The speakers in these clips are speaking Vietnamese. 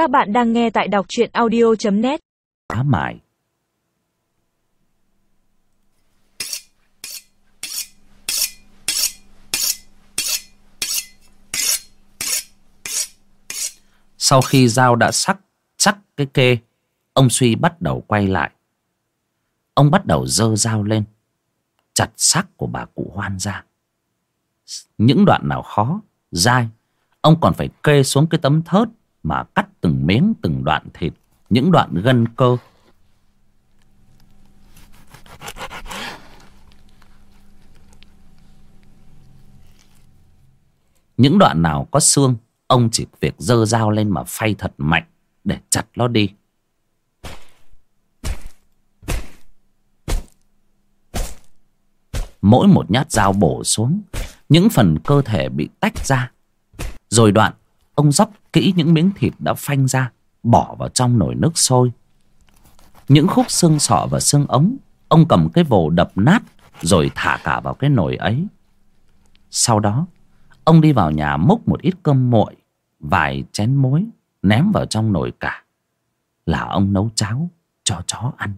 Các bạn đang nghe tại đọc truyện audio.net Á mại. Sau khi dao đã sắc sắc cái kê, Ông Suy bắt đầu quay lại. Ông bắt đầu dơ dao lên, Chặt sắc của bà cụ hoan ra. Những đoạn nào khó, Dai, Ông còn phải kê xuống cái tấm thớt Mà cắt từng miếng, từng đoạn thịt, Những đoạn gân cơ. Những đoạn nào có xương, Ông chỉ việc dơ dao lên mà phay thật mạnh Để chặt nó đi. Mỗi một nhát dao bổ xuống, Những phần cơ thể bị tách ra. Rồi đoạn Ông dốc kỹ những miếng thịt đã phanh ra, Bỏ vào trong nồi nước sôi. Những khúc xương sọ và xương ống, Ông cầm cái vồ đập nát Rồi thả cả vào cái nồi ấy. Sau đó, Ông đi vào nhà múc một ít cơm nguội, Vài chén muối Ném vào trong nồi cả. Là ông nấu cháo cho chó ăn.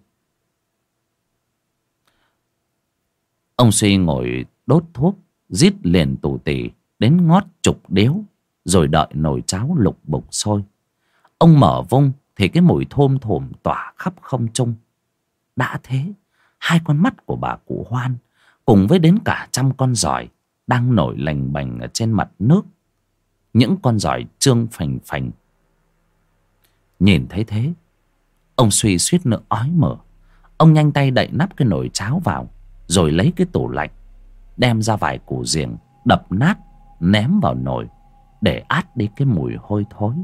Ông suy ngồi đốt thuốc, Rít liền tù tì Đến ngót chục điếu. Rồi đợi nồi cháo lục bục sôi. Ông mở vung Thì cái mùi thơm thồm tỏa khắp không trung. Đã thế, Hai con mắt của bà cụ hoan Cùng với đến cả trăm con giỏi Đang nổi lành bành ở trên mặt nước. Những con giỏi trương phành phành. Nhìn thấy thế, Ông suy suýt nữa ói mở. Ông nhanh tay đậy nắp cái nồi cháo vào, Rồi lấy cái tủ lạnh, Đem ra vài củ riềng Đập nát, Ném vào nồi. Để át đi cái mùi hôi thối.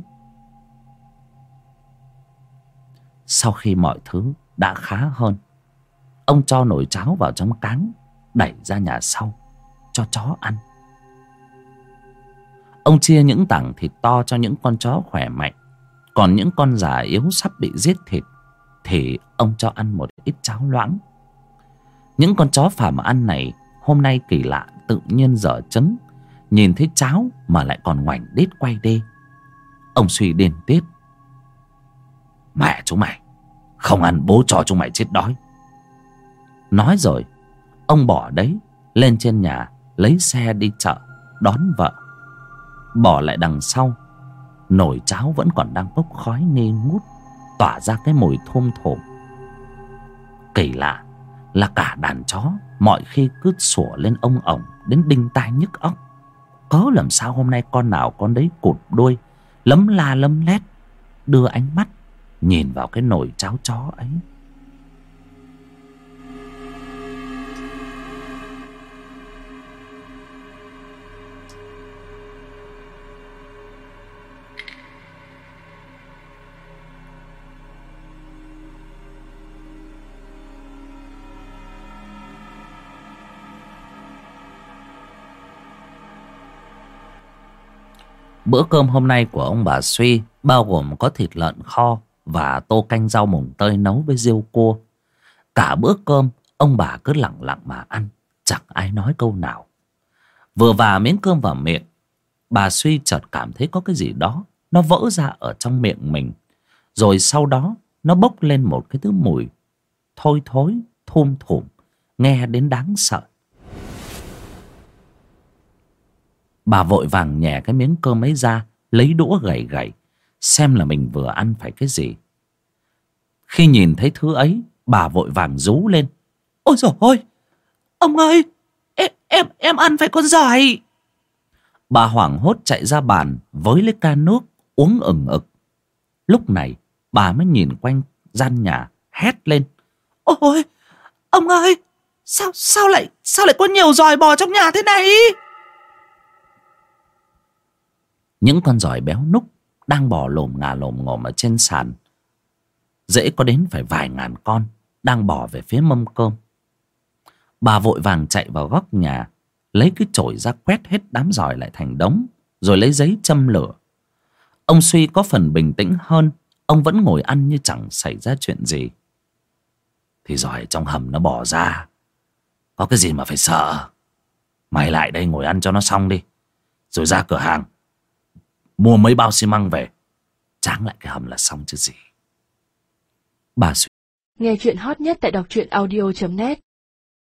Sau khi mọi thứ đã khá hơn, Ông cho nồi cháo vào trong cáng Đẩy ra nhà sau, Cho chó ăn. Ông chia những tảng thịt to cho những con chó khỏe mạnh, Còn những con già yếu sắp bị giết thịt Thì ông cho ăn một ít cháo loãng. Những con chó phàm ăn này Hôm nay kỳ lạ tự nhiên dở trứng. Nhìn thấy cháo mà lại còn ngoảnh đít quay đi. Ông suy điên tiết Mẹ chúng mày, Không ăn bố cho chúng mày chết đói. Nói rồi, Ông bỏ đấy, Lên trên nhà, Lấy xe đi chợ, Đón vợ. Bỏ lại đằng sau, Nồi cháo vẫn còn đang bốc khói nghi ngút, Tỏa ra cái mùi thôm thổm Kỳ lạ Là cả đàn chó, Mọi khi cứ sủa lên ông ổng Đến đinh tai nhức óc. Cớ làm sao hôm nay con nào con đấy cụt đuôi, Lấm la lấm lét, Đưa ánh mắt Nhìn vào cái nồi cháo chó ấy? Bữa cơm hôm nay của ông bà Suy bao gồm có thịt lợn kho và tô canh rau mùng tơi nấu với riêu cua. Cả bữa cơm ông bà cứ lặng lặng mà ăn, chẳng ai nói câu nào. Vừa vào miếng cơm vào miệng, bà Suy chợt cảm thấy có cái gì đó nó vỡ ra ở trong miệng mình. Rồi sau đó nó bốc lên một cái thứ mùi thôi thối, thum thủm, nghe đến đáng sợ. Bà vội vàng nhè cái miếng cơm ấy ra, Lấy đũa gầy gầy Xem là mình vừa ăn phải cái gì. Khi nhìn thấy thứ ấy, Bà vội vàng rú lên. Ôi dồi ôi Ông ơi Em em em ăn phải con giỏi Bà hoảng hốt chạy ra bàn, Với lấy ca nước, uống ừng ực. Lúc này, bà mới nhìn quanh gian nhà, Hét lên. Ôi, Ông ơi, Sao sao lại sao lại có nhiều giòi bò trong nhà thế này? Những con giỏi béo núc đang bò lồm ngà lồm ngồm ở trên sàn. Dễ có đến phải vài ngàn con đang bò về phía mâm cơm. Bà vội vàng chạy vào góc nhà, lấy cái chổi ra quét hết đám giỏi lại thành đống, rồi lấy giấy châm lửa. Ông suy có phần bình tĩnh hơn, ông vẫn ngồi ăn như chẳng xảy ra chuyện gì. Thì giỏi trong hầm nó bỏ ra. Có cái gì mà phải sợ? Mày lại đây ngồi ăn cho nó xong đi, rồi ra cửa hàng mua mấy bao xi măng về. Tráng lại cái hầm là xong chứ gì. Bà suy Nghe chuyện hot nhất tại đọc truyện audio.net